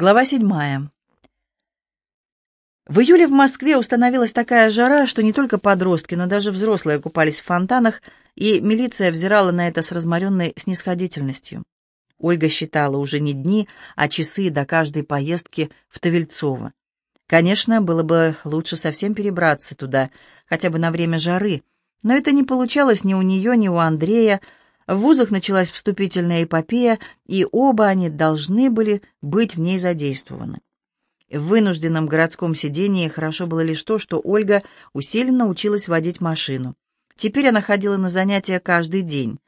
Глава седьмая. В июле в Москве установилась такая жара, что не только подростки, но даже взрослые купались в фонтанах, и милиция взирала на это с разморенной снисходительностью. Ольга считала уже не дни, а часы до каждой поездки в Тавельцово. Конечно, было бы лучше совсем перебраться туда, хотя бы на время жары, но это не получалось ни у нее, ни у Андрея, в вузах началась вступительная эпопея, и оба они должны были быть в ней задействованы. В вынужденном городском сидении хорошо было лишь то, что Ольга усиленно училась водить машину. Теперь она ходила на занятия каждый день.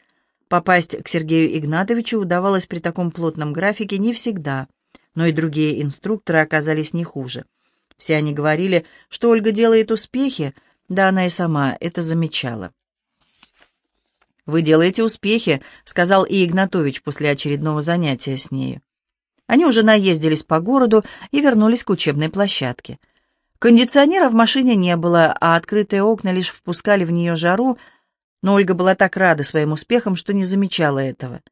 Попасть к Сергею Игнатовичу удавалось при таком плотном графике не всегда, но и другие инструкторы оказались не хуже. Все они говорили, что Ольга делает успехи, да она и сама это замечала. «Вы делаете успехи», — сказал и Игнатович после очередного занятия с нею. Они уже наездились по городу и вернулись к учебной площадке. Кондиционера в машине не было, а открытые окна лишь впускали в нее жару, но Ольга была так рада своим успехам, что не замечала этого.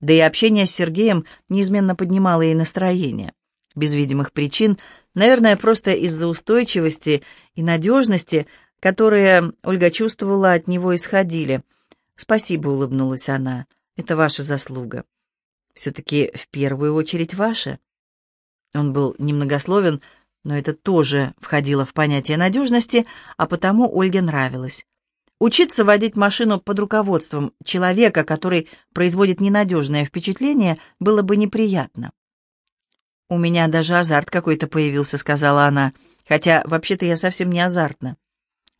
Да и общение с Сергеем неизменно поднимало ей настроение. Без видимых причин, наверное, просто из-за устойчивости и надежности, которые Ольга чувствовала от него исходили — «Спасибо», — улыбнулась она. «Это ваша заслуга». «Все-таки в первую очередь ваша». Он был немногословен, но это тоже входило в понятие надежности, а потому Ольге нравилось. Учиться водить машину под руководством человека, который производит ненадежное впечатление, было бы неприятно. «У меня даже азарт какой-то появился», — сказала она, «хотя вообще-то я совсем не азартна».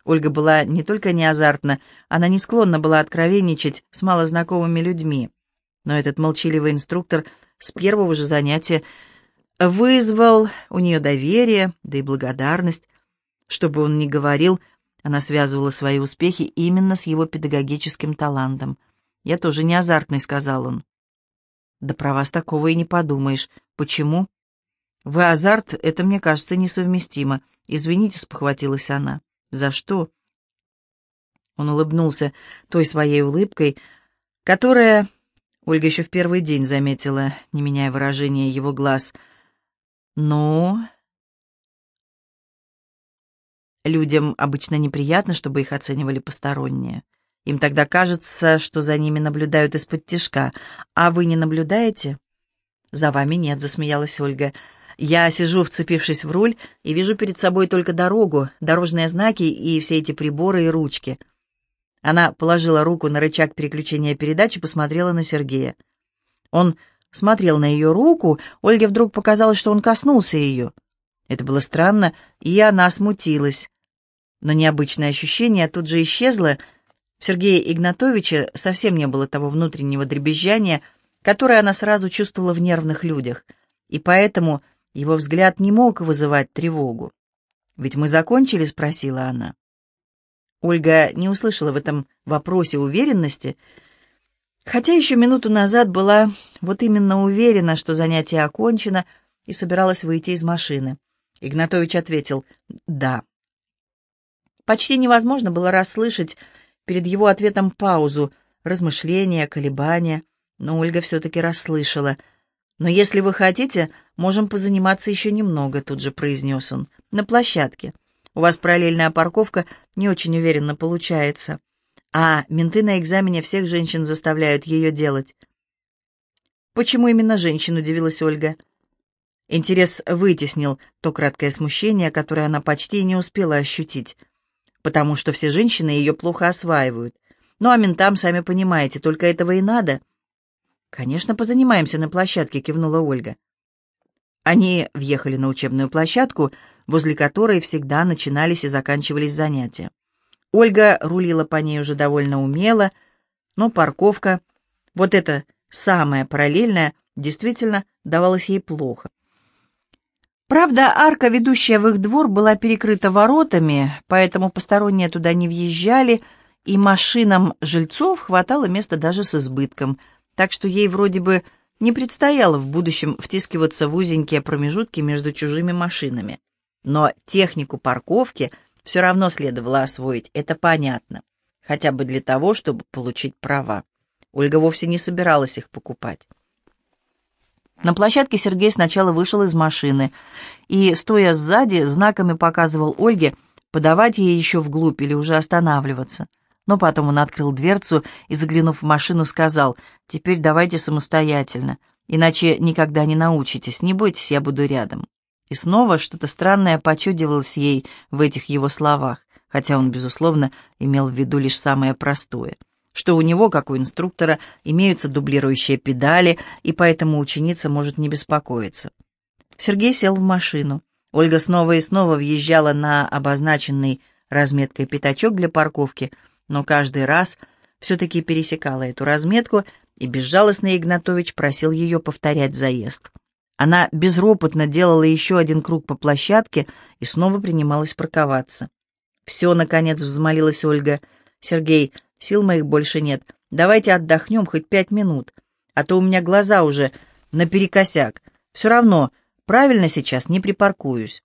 Ольга была не только не азартна, она не склонна была откровенничать с малознакомыми людьми. Но этот молчаливый инструктор с первого же занятия вызвал у нее доверие, да и благодарность. Что бы он ни говорил, она связывала свои успехи именно с его педагогическим талантом. «Я тоже не азартный», — сказал он. «Да про вас такого и не подумаешь. Почему?» «Вы азарт, это, мне кажется, несовместимо. Извините», — спохватилась она. «За что?» Он улыбнулся той своей улыбкой, которая... Ольга еще в первый день заметила, не меняя выражения его глаз. «Ну...» Людям обычно неприятно, чтобы их оценивали посторонние. Им тогда кажется, что за ними наблюдают из-под тишка. А вы не наблюдаете? «За вами нет», — засмеялась Ольга. Я сижу, вцепившись в руль, и вижу перед собой только дорогу, дорожные знаки и все эти приборы и ручки. Она положила руку на рычаг переключения передач и посмотрела на Сергея. Он смотрел на ее руку, Ольге вдруг показалось, что он коснулся ее. Это было странно, и она смутилась. Но необычное ощущение тут же исчезло. В Сергее Игнатовиче совсем не было того внутреннего дребезжания, которое она сразу чувствовала в нервных людях, и поэтому его взгляд не мог вызывать тревогу. «Ведь мы закончили?» — спросила она. Ольга не услышала в этом вопросе уверенности, хотя еще минуту назад была вот именно уверена, что занятие окончено, и собиралась выйти из машины. Игнатович ответил «да». Почти невозможно было расслышать перед его ответом паузу, размышления, колебания, но Ольга все-таки расслышала — «Но если вы хотите, можем позаниматься еще немного», — тут же произнес он. «На площадке. У вас параллельная парковка не очень уверенно получается. А менты на экзамене всех женщин заставляют ее делать». «Почему именно женщин?» — удивилась Ольга. Интерес вытеснил то краткое смущение, которое она почти не успела ощутить, потому что все женщины ее плохо осваивают. Ну а ментам, сами понимаете, только этого и надо. «Конечно, позанимаемся на площадке», — кивнула Ольга. Они въехали на учебную площадку, возле которой всегда начинались и заканчивались занятия. Ольга рулила по ней уже довольно умело, но парковка, вот эта самая параллельная, действительно давалась ей плохо. Правда, арка, ведущая в их двор, была перекрыта воротами, поэтому посторонние туда не въезжали, и машинам жильцов хватало места даже с избытком — так что ей вроде бы не предстояло в будущем втискиваться в узенькие промежутки между чужими машинами. Но технику парковки все равно следовало освоить, это понятно, хотя бы для того, чтобы получить права. Ольга вовсе не собиралась их покупать. На площадке Сергей сначала вышел из машины и, стоя сзади, знаками показывал Ольге, подавать ей еще вглубь или уже останавливаться. Но потом он открыл дверцу и, заглянув в машину, сказал, «Теперь давайте самостоятельно, иначе никогда не научитесь, не бойтесь, я буду рядом». И снова что-то странное почудивалось ей в этих его словах, хотя он, безусловно, имел в виду лишь самое простое — что у него, как у инструктора, имеются дублирующие педали, и поэтому ученица может не беспокоиться. Сергей сел в машину. Ольга снова и снова въезжала на обозначенный разметкой пятачок для парковки, но каждый раз все-таки пересекала эту разметку, и безжалостный Игнатович просил ее повторять заезд. Она безропотно делала еще один круг по площадке и снова принималась парковаться. «Все, — наконец взмолилась Ольга. Сергей, Сил моих больше нет. Давайте отдохнем хоть пять минут, а то у меня глаза уже наперекосяк. Все равно, правильно сейчас не припаркуюсь».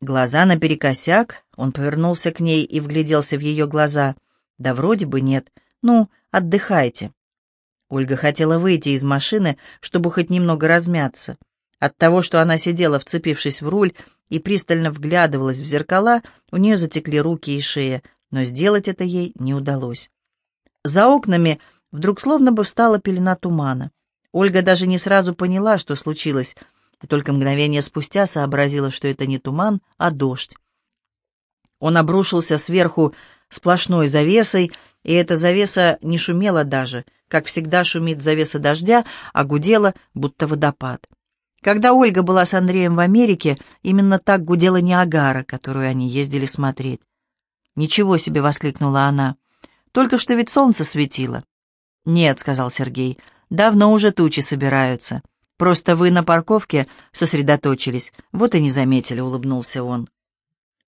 Глаза наперекосяк, он повернулся к ней и вгляделся в ее глаза. «Да вроде бы нет. Ну, отдыхайте». Ольга хотела выйти из машины, чтобы хоть немного размяться. От того, что она сидела, вцепившись в руль, и пристально вглядывалась в зеркала, у нее затекли руки и шея, но сделать это ей не удалось. За окнами вдруг словно бы встала пелена тумана. Ольга даже не сразу поняла, что случилось, и только мгновение спустя сообразила, что это не туман, а дождь. Он обрушился сверху сплошной завесой, и эта завеса не шумела даже, как всегда шумит завеса дождя, а гудела, будто водопад. Когда Ольга была с Андреем в Америке, именно так гудела Ниагара, которую они ездили смотреть. «Ничего себе!» — воскликнула она. Только что ведь солнце светило». «Нет», — сказал Сергей, — «давно уже тучи собираются. Просто вы на парковке сосредоточились, вот и не заметили», — улыбнулся он.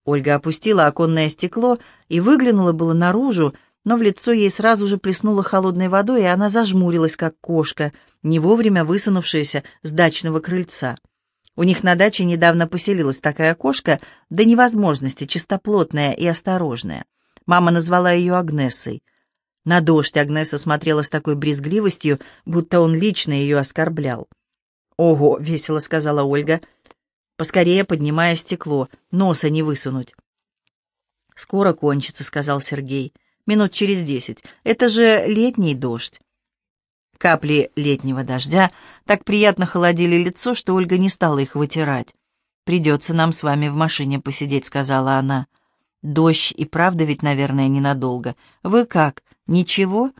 Ольга опустила оконное стекло и выглянула было наружу, но в лицо ей сразу же плеснуло холодной водой, и она зажмурилась, как кошка, не вовремя высунувшаяся с дачного крыльца. У них на даче недавно поселилась такая кошка, до невозможности чистоплотная и осторожная. Мама назвала ее Агнесой. На дождь Агнеса смотрела с такой брезгливостью, будто он лично ее оскорблял. «Ого!» — весело сказала Ольга, поскорее поднимая стекло, носа не высунуть. «Скоро кончится», — сказал Сергей. «Минут через десять. Это же летний дождь». Капли летнего дождя так приятно холодили лицо, что Ольга не стала их вытирать. «Придется нам с вами в машине посидеть», — сказала она. Дождь и правда ведь, наверное, ненадолго. Вы как, ничего?»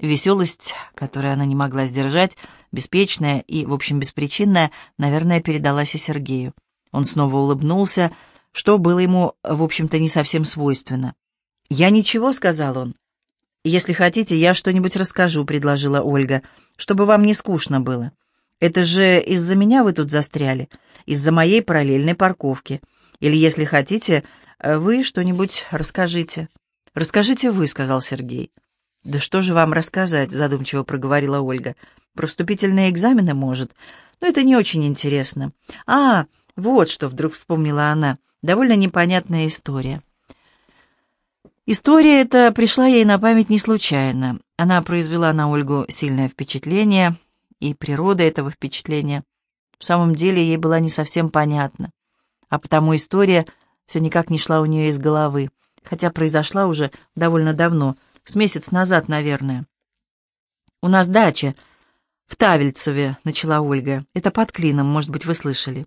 Веселость, которую она не могла сдержать, беспечная и, в общем, беспричинная, наверное, передалась и Сергею. Он снова улыбнулся, что было ему, в общем-то, не совсем свойственно. «Я ничего», — сказал он. «Если хотите, я что-нибудь расскажу», — предложила Ольга, «чтобы вам не скучно было. Это же из-за меня вы тут застряли, из-за моей параллельной парковки. Или, если хотите, «Вы что-нибудь расскажите». «Расскажите вы», — сказал Сергей. «Да что же вам рассказать?» — задумчиво проговорила Ольга. «Проступительные экзамены, может? Но это не очень интересно». «А, вот что!» — вдруг вспомнила она. «Довольно непонятная история». История эта пришла ей на память не случайно. Она произвела на Ольгу сильное впечатление, и природа этого впечатления в самом деле ей была не совсем понятна. А потому история — все никак не шла у нее из головы, хотя произошла уже довольно давно, с месяц назад, наверное. «У нас дача в Тавельцеве», — начала Ольга. «Это под Клином, может быть, вы слышали».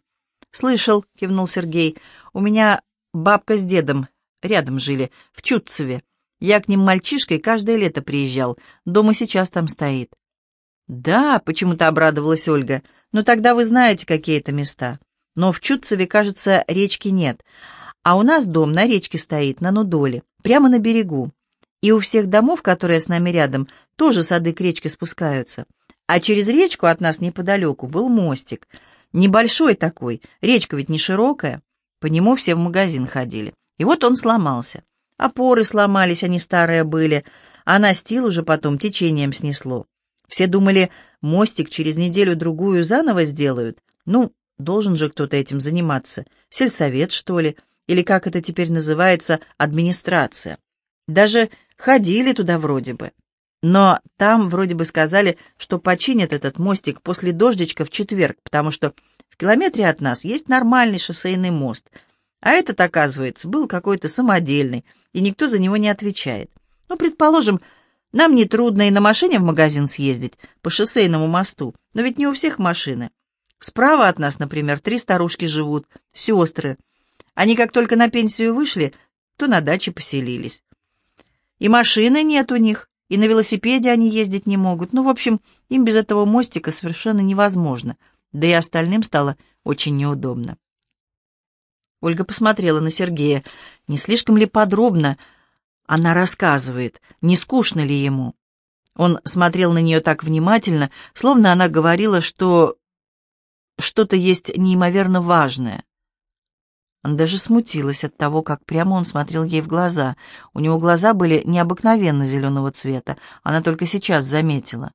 «Слышал», — кивнул Сергей. «У меня бабка с дедом рядом жили, в Чутцеве. Я к ним мальчишкой каждое лето приезжал. Дом и сейчас там стоит». «Да», — почему-то обрадовалась Ольга. «Ну тогда вы знаете, какие это места. Но в Чутцеве, кажется, речки нет. А у нас дом на речке стоит, на Нудоле, прямо на берегу. И у всех домов, которые с нами рядом, тоже сады к речке спускаются. А через речку от нас неподалеку был мостик. Небольшой такой, речка ведь не широкая. По нему все в магазин ходили. И вот он сломался. Опоры сломались, они старые были, а настил уже потом течением снесло. Все думали, мостик через неделю-другую заново сделают. Ну, должен же кто-то этим заниматься. Сельсовет, что ли? или как это теперь называется, администрация. Даже ходили туда вроде бы. Но там вроде бы сказали, что починят этот мостик после дождичка в четверг, потому что в километре от нас есть нормальный шоссейный мост, а этот, оказывается, был какой-то самодельный, и никто за него не отвечает. Ну, предположим, нам не трудно и на машине в магазин съездить по шоссейному мосту, но ведь не у всех машины. Справа от нас, например, три старушки живут, сестры. Они как только на пенсию вышли, то на даче поселились. И машины нет у них, и на велосипеде они ездить не могут. Ну, в общем, им без этого мостика совершенно невозможно. Да и остальным стало очень неудобно. Ольга посмотрела на Сергея. Не слишком ли подробно она рассказывает? Не скучно ли ему? Он смотрел на нее так внимательно, словно она говорила, что что-то есть неимоверно важное. Она даже смутилась от того, как прямо он смотрел ей в глаза. У него глаза были необыкновенно зеленого цвета. Она только сейчас заметила.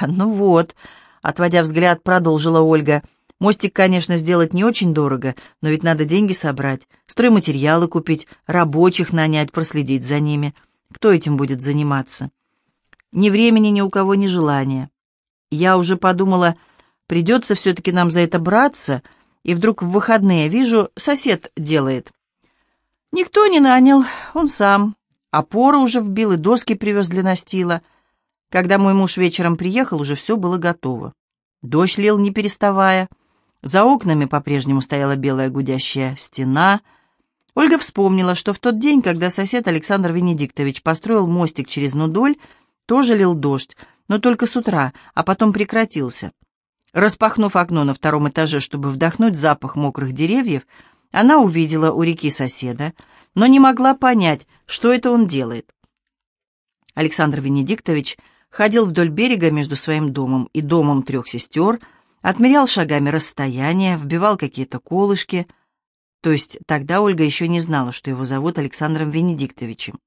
«Ну вот», — отводя взгляд, продолжила Ольга. «Мостик, конечно, сделать не очень дорого, но ведь надо деньги собрать, стройматериалы купить, рабочих нанять, проследить за ними. Кто этим будет заниматься? Ни времени ни у кого, ни желания. Я уже подумала, придется все-таки нам за это браться», — и вдруг в выходные вижу, сосед делает. Никто не нанял, он сам. Опоры уже вбил и доски привез для настила. Когда мой муж вечером приехал, уже все было готово. Дождь лил, не переставая. За окнами по-прежнему стояла белая гудящая стена. Ольга вспомнила, что в тот день, когда сосед Александр Венедиктович построил мостик через Нудоль, тоже лил дождь, но только с утра, а потом прекратился. Распахнув окно на втором этаже, чтобы вдохнуть запах мокрых деревьев, она увидела у реки соседа, но не могла понять, что это он делает. Александр Венедиктович ходил вдоль берега между своим домом и домом трех сестер, отмерял шагами расстояние, вбивал какие-то колышки. То есть тогда Ольга еще не знала, что его зовут Александром Венедиктовичем,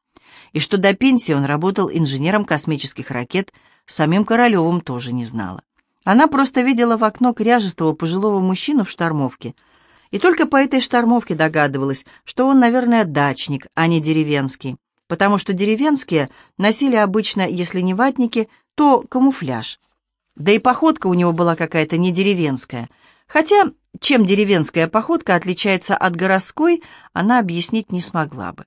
и что до пенсии он работал инженером космических ракет, самим Королевым тоже не знала. Она просто видела в окно кряжестого пожилого мужчину в штормовке, и только по этой штормовке догадывалась, что он, наверное, дачник, а не деревенский, потому что деревенские носили обычно, если не ватники, то камуфляж. Да и походка у него была какая-то не деревенская. Хотя, чем деревенская походка отличается от городской, она объяснить не смогла бы.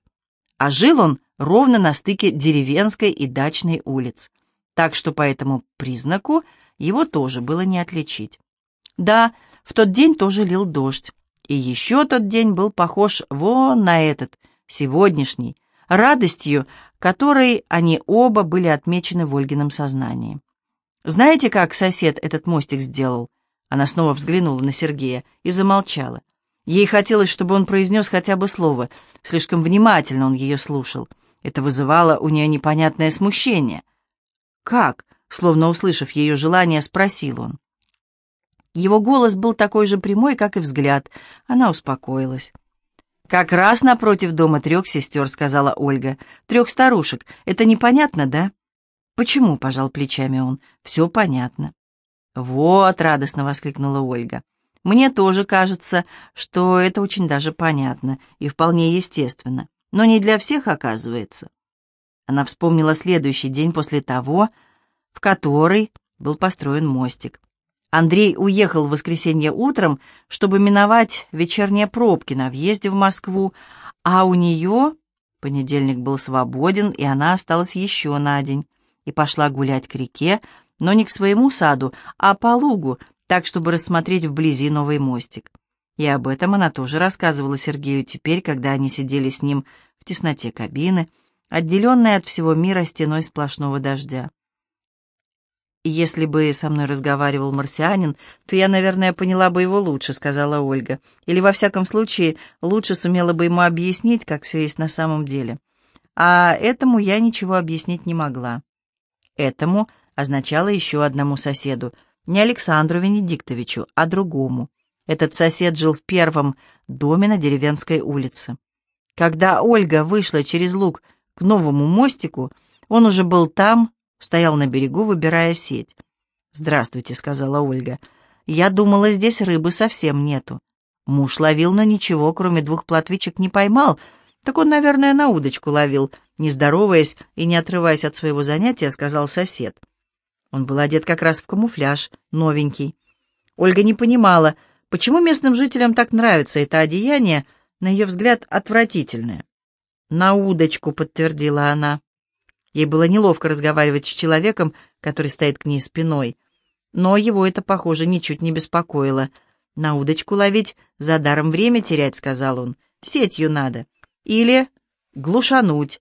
А жил он ровно на стыке деревенской и дачной улиц. Так что по этому признаку его тоже было не отличить. Да, в тот день тоже лил дождь. И еще тот день был похож вон на этот, сегодняшний, радостью, которой они оба были отмечены в Ольгином сознании. «Знаете, как сосед этот мостик сделал?» Она снова взглянула на Сергея и замолчала. Ей хотелось, чтобы он произнес хотя бы слово. Слишком внимательно он ее слушал. Это вызывало у нее непонятное смущение. «Как?» Словно услышав ее желание, спросил он. Его голос был такой же прямой, как и взгляд. Она успокоилась. «Как раз напротив дома трех сестер», — сказала Ольга. «Трех старушек. Это непонятно, да?» «Почему?» — пожал плечами он. «Все понятно». «Вот», — радостно воскликнула Ольга. «Мне тоже кажется, что это очень даже понятно и вполне естественно. Но не для всех, оказывается». Она вспомнила следующий день после того, в который был построен мостик. Андрей уехал в воскресенье утром, чтобы миновать вечерние пробки на въезде в Москву, а у нее понедельник был свободен, и она осталась еще на день и пошла гулять к реке, но не к своему саду, а по лугу, так, чтобы рассмотреть вблизи новый мостик. И об этом она тоже рассказывала Сергею теперь, когда они сидели с ним в тесноте кабины, отделенной от всего мира стеной сплошного дождя. «Если бы со мной разговаривал марсианин, то я, наверное, поняла бы его лучше», — сказала Ольга. «Или, во всяком случае, лучше сумела бы ему объяснить, как все есть на самом деле. А этому я ничего объяснить не могла». «Этому» означало еще одному соседу, не Александру Венедиктовичу, а другому. Этот сосед жил в первом доме на деревенской улице. Когда Ольга вышла через луг к новому мостику, он уже был там, Стоял на берегу, выбирая сеть. «Здравствуйте», — сказала Ольга. «Я думала, здесь рыбы совсем нету. Муж ловил, но ничего, кроме двух плотвичек, не поймал. Так он, наверное, на удочку ловил. не здороваясь и не отрываясь от своего занятия, сказал сосед. Он был одет как раз в камуфляж, новенький. Ольга не понимала, почему местным жителям так нравится это одеяние, на ее взгляд, отвратительное. «На удочку», — подтвердила она. Ей было неловко разговаривать с человеком, который стоит к ней спиной. Но его это, похоже, ничуть не беспокоило. «На удочку ловить, за даром время терять», — сказал он. «Сетью надо. Или глушануть.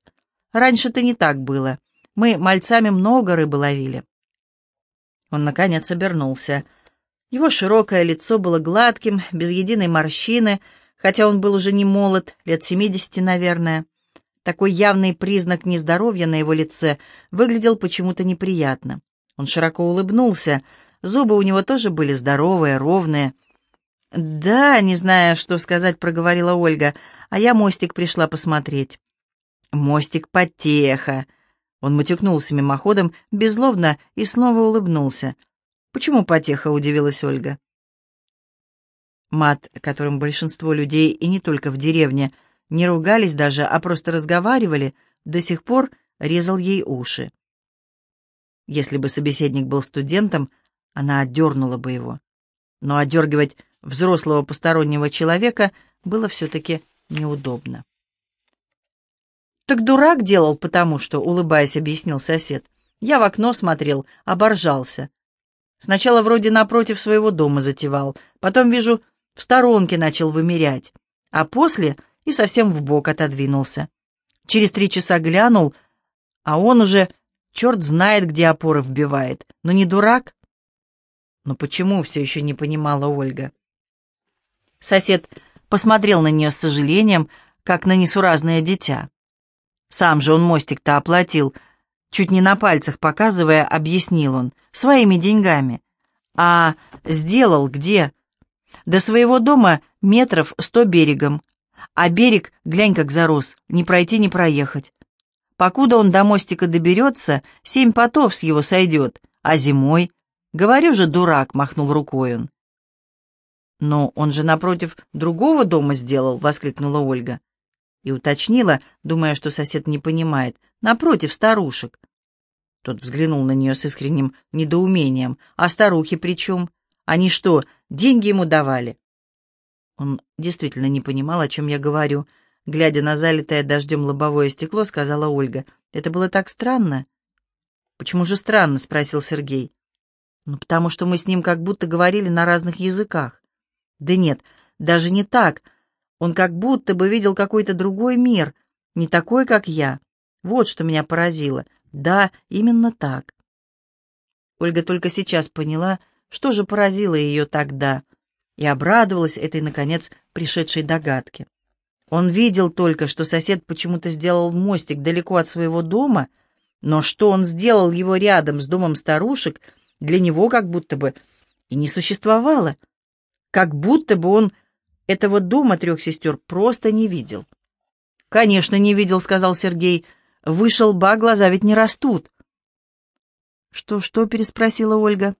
Раньше-то не так было. Мы мальцами много рыбы ловили». Он, наконец, обернулся. Его широкое лицо было гладким, без единой морщины, хотя он был уже не молод, лет семидесяти, наверное. Такой явный признак нездоровья на его лице выглядел почему-то неприятно. Он широко улыбнулся, зубы у него тоже были здоровые, ровные. «Да, не зная, что сказать», — проговорила Ольга, — «а я мостик пришла посмотреть». «Мостик потеха», он матюкнулся мимоходом, беззлобно, и снова улыбнулся. «Почему потеха?» — удивилась Ольга. Мат, которым большинство людей, и не только в деревне, не ругались даже, а просто разговаривали, до сих пор резал ей уши. Если бы собеседник был студентом, она отдернула бы его. Но отдергивать взрослого постороннего человека было все-таки неудобно. «Так дурак делал потому, что», — улыбаясь, объяснил сосед. «Я в окно смотрел, оборжался. Сначала вроде напротив своего дома затевал, потом, вижу, в сторонке начал вымерять, а после и совсем в бок отодвинулся. Через три часа глянул, а он уже черт знает, где опоры вбивает. Но не дурак?» «Но почему?» — все еще не понимала Ольга. Сосед посмотрел на нее с сожалением, как на несуразное дитя. Сам же он мостик-то оплатил. Чуть не на пальцах показывая, объяснил он. Своими деньгами. А сделал где? До своего дома метров сто берегом. А берег, глянь, как зарос, не пройти, не проехать. Покуда он до мостика доберется, семь потов с его сойдет. А зимой? Говорю же, дурак, махнул рукой он. «Но он же напротив другого дома сделал», — воскликнула Ольга и уточнила, думая, что сосед не понимает, напротив старушек. Тот взглянул на нее с искренним недоумением. «А старухи при чем? Они что, деньги ему давали?» Он действительно не понимал, о чем я говорю. Глядя на залитое дождем лобовое стекло, сказала Ольга. «Это было так странно». «Почему же странно?» — спросил Сергей. «Ну, потому что мы с ним как будто говорили на разных языках». «Да нет, даже не так. Он как будто бы видел какой-то другой мир, не такой, как я. Вот что меня поразило. Да, именно так. Ольга только сейчас поняла, что же поразило ее тогда, и обрадовалась этой, наконец, пришедшей догадке. Он видел только, что сосед почему-то сделал мостик далеко от своего дома, но что он сделал его рядом с домом старушек, для него как будто бы и не существовало. Как будто бы он этого дома трех сестер просто не видел. «Конечно, не видел», — сказал Сергей. «Вышел ба, глаза ведь не растут». «Что-что?» — переспросила Ольга.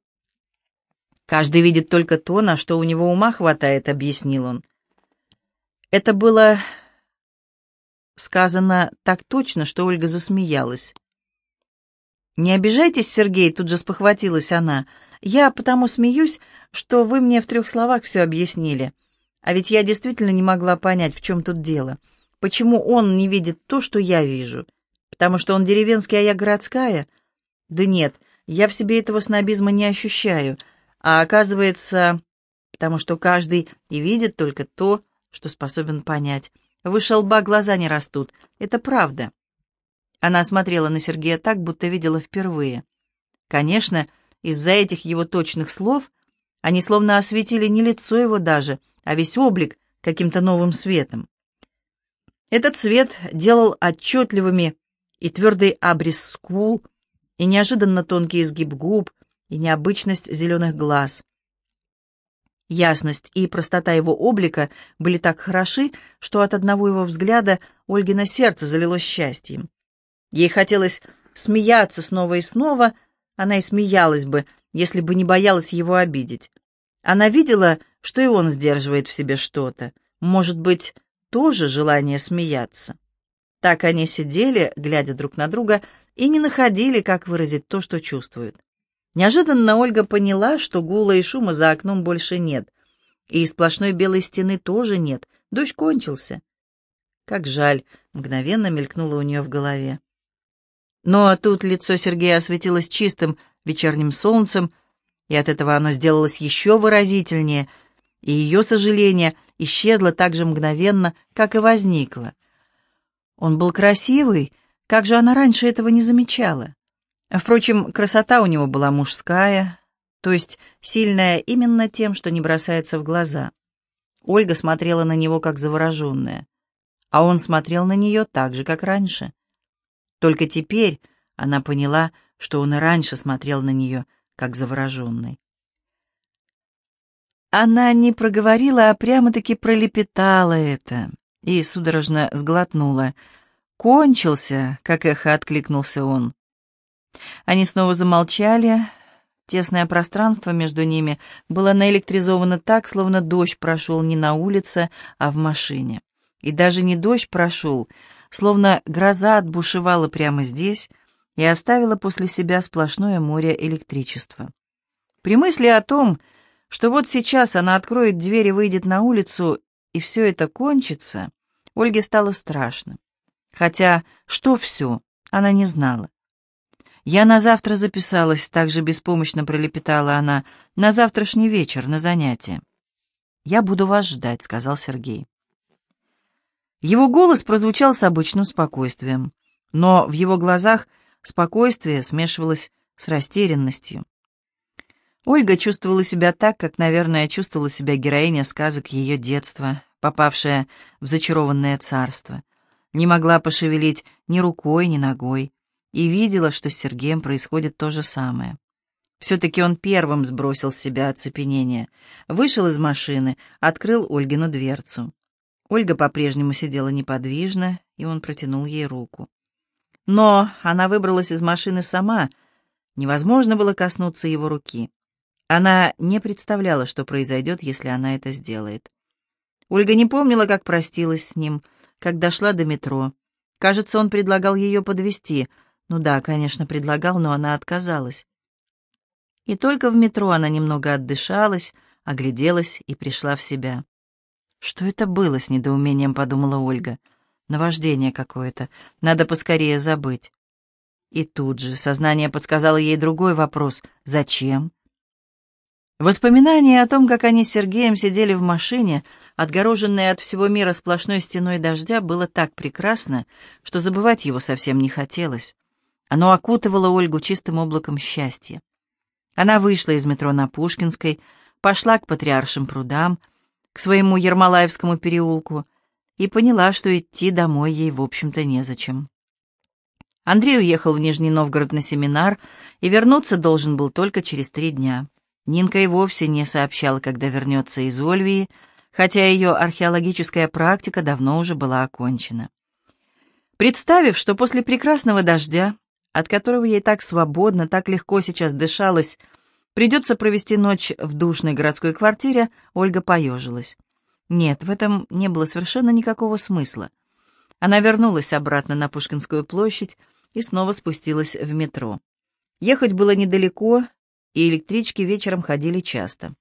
«Каждый видит только то, на что у него ума хватает», — объяснил он. Это было сказано так точно, что Ольга засмеялась. «Не обижайтесь, Сергей», — тут же спохватилась она. «Я потому смеюсь, что вы мне в трех словах все объяснили. А ведь я действительно не могла понять, в чем тут дело. Почему он не видит то, что я вижу? Потому что он деревенский, а я городская? Да нет, я в себе этого снобизма не ощущаю. А оказывается, потому что каждый и видит только то, что способен понять. Выше лба глаза не растут. Это правда. Она смотрела на Сергея так, будто видела впервые. Конечно, из-за этих его точных слов они словно осветили не лицо его даже, а весь облик каким-то новым светом. Этот цвет делал отчетливыми и твердый абрис скул, и неожиданно тонкий изгиб губ, и необычность зеленых глаз. Ясность и простота его облика были так хороши, что от одного его взгляда Ольгино сердце залилось счастьем. Ей хотелось смеяться снова и снова, она и смеялась бы, если бы не боялась его обидеть. Она видела, что и он сдерживает в себе что-то, может быть, тоже желание смеяться. Так они сидели, глядя друг на друга, и не находили, как выразить то, что чувствуют. Неожиданно Ольга поняла, что гула и шума за окном больше нет, и сплошной белой стены тоже нет, дождь кончился. Как жаль, мгновенно мелькнуло у нее в голове. Но тут лицо Сергея осветилось чистым вечерним солнцем, и от этого оно сделалось еще выразительнее, и ее сожаление исчезло так же мгновенно, как и возникло. Он был красивый, как же она раньше этого не замечала? Впрочем, красота у него была мужская, то есть сильная именно тем, что не бросается в глаза. Ольга смотрела на него как завороженная, а он смотрел на нее так же, как раньше. Только теперь она поняла, что он и раньше смотрел на нее, как завороженный. Она не проговорила, а прямо-таки пролепетала это и судорожно сглотнула. «Кончился!» — как эхо откликнулся он. Они снова замолчали. Тесное пространство между ними было наэлектризовано так, словно дождь прошел не на улице, а в машине. И даже не дождь прошел, словно гроза отбушевала прямо здесь и оставила после себя сплошное море электричества. При мысли о том, что вот сейчас она откроет дверь и выйдет на улицу, и все это кончится, Ольге стало страшно. Хотя что все, она не знала. «Я на завтра записалась», — так же беспомощно пролепетала она, — «на завтрашний вечер, на занятие». «Я буду вас ждать», — сказал Сергей. Его голос прозвучал с обычным спокойствием, но в его глазах спокойствие смешивалось с растерянностью. Ольга чувствовала себя так, как, наверное, чувствовала себя героиня сказок ее детства, попавшая в зачарованное царство. Не могла пошевелить ни рукой, ни ногой, и видела, что с Сергеем происходит то же самое. Все-таки он первым сбросил с себя оцепенение, вышел из машины, открыл Ольгину дверцу. Ольга по-прежнему сидела неподвижно, и он протянул ей руку. Но она выбралась из машины сама, невозможно было коснуться его руки. Она не представляла, что произойдет, если она это сделает. Ольга не помнила, как простилась с ним, как дошла до метро. Кажется, он предлагал ее подвести. Ну да, конечно, предлагал, но она отказалась. И только в метро она немного отдышалась, огляделась и пришла в себя. «Что это было?» — с недоумением подумала Ольга. «Наваждение какое-то. Надо поскорее забыть». И тут же сознание подсказало ей другой вопрос. «Зачем?» Воспоминание о том, как они с Сергеем сидели в машине, отгороженные от всего мира сплошной стеной дождя, было так прекрасно, что забывать его совсем не хотелось. Оно окутывало Ольгу чистым облаком счастья. Она вышла из метро на Пушкинской, пошла к Патриаршим прудам, к своему Ермолаевскому переулку и поняла, что идти домой ей, в общем-то, незачем. Андрей уехал в Нижний Новгород на семинар и вернуться должен был только через три дня. Нинка и вовсе не сообщала, когда вернется из Ольвии, хотя ее археологическая практика давно уже была окончена. Представив, что после прекрасного дождя, от которого ей так свободно, так легко сейчас дышалось, придется провести ночь в душной городской квартире, Ольга поежилась. Нет, в этом не было совершенно никакого смысла. Она вернулась обратно на Пушкинскую площадь и снова спустилась в метро. Ехать было недалеко, и электрички вечером ходили часто.